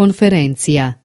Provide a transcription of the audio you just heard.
conferenzia.